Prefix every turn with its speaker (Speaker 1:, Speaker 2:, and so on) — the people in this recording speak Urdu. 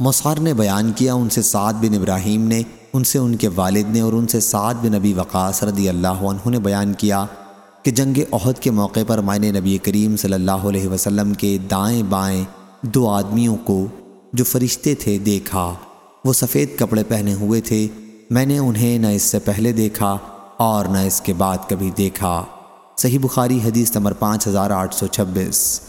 Speaker 1: مصعر نے بیان کیا، ان سے سعد بن ابراہیم نے، ان سے ان کے والد نے اور ان سے سعد بن نبی وقاص رضی اللہ عنہ نے بیان کیا کہ جنگ عہد کے موقع پر میں نے نبی کریم صلی اللہ علیہ وسلم کے دائیں بائیں دو آدمیوں کو جو فرشتے تھے دیکھا۔ وہ سفید کپڑے پہنے ہوئے تھے۔ میں نے انہیں نہ اس سے پہلے دیکھا اور نہ اس کے بعد کبھی دیکھا۔ صحیح بخاری حدیث نمبر پانچ ہزار آٹھ سو چھبیس۔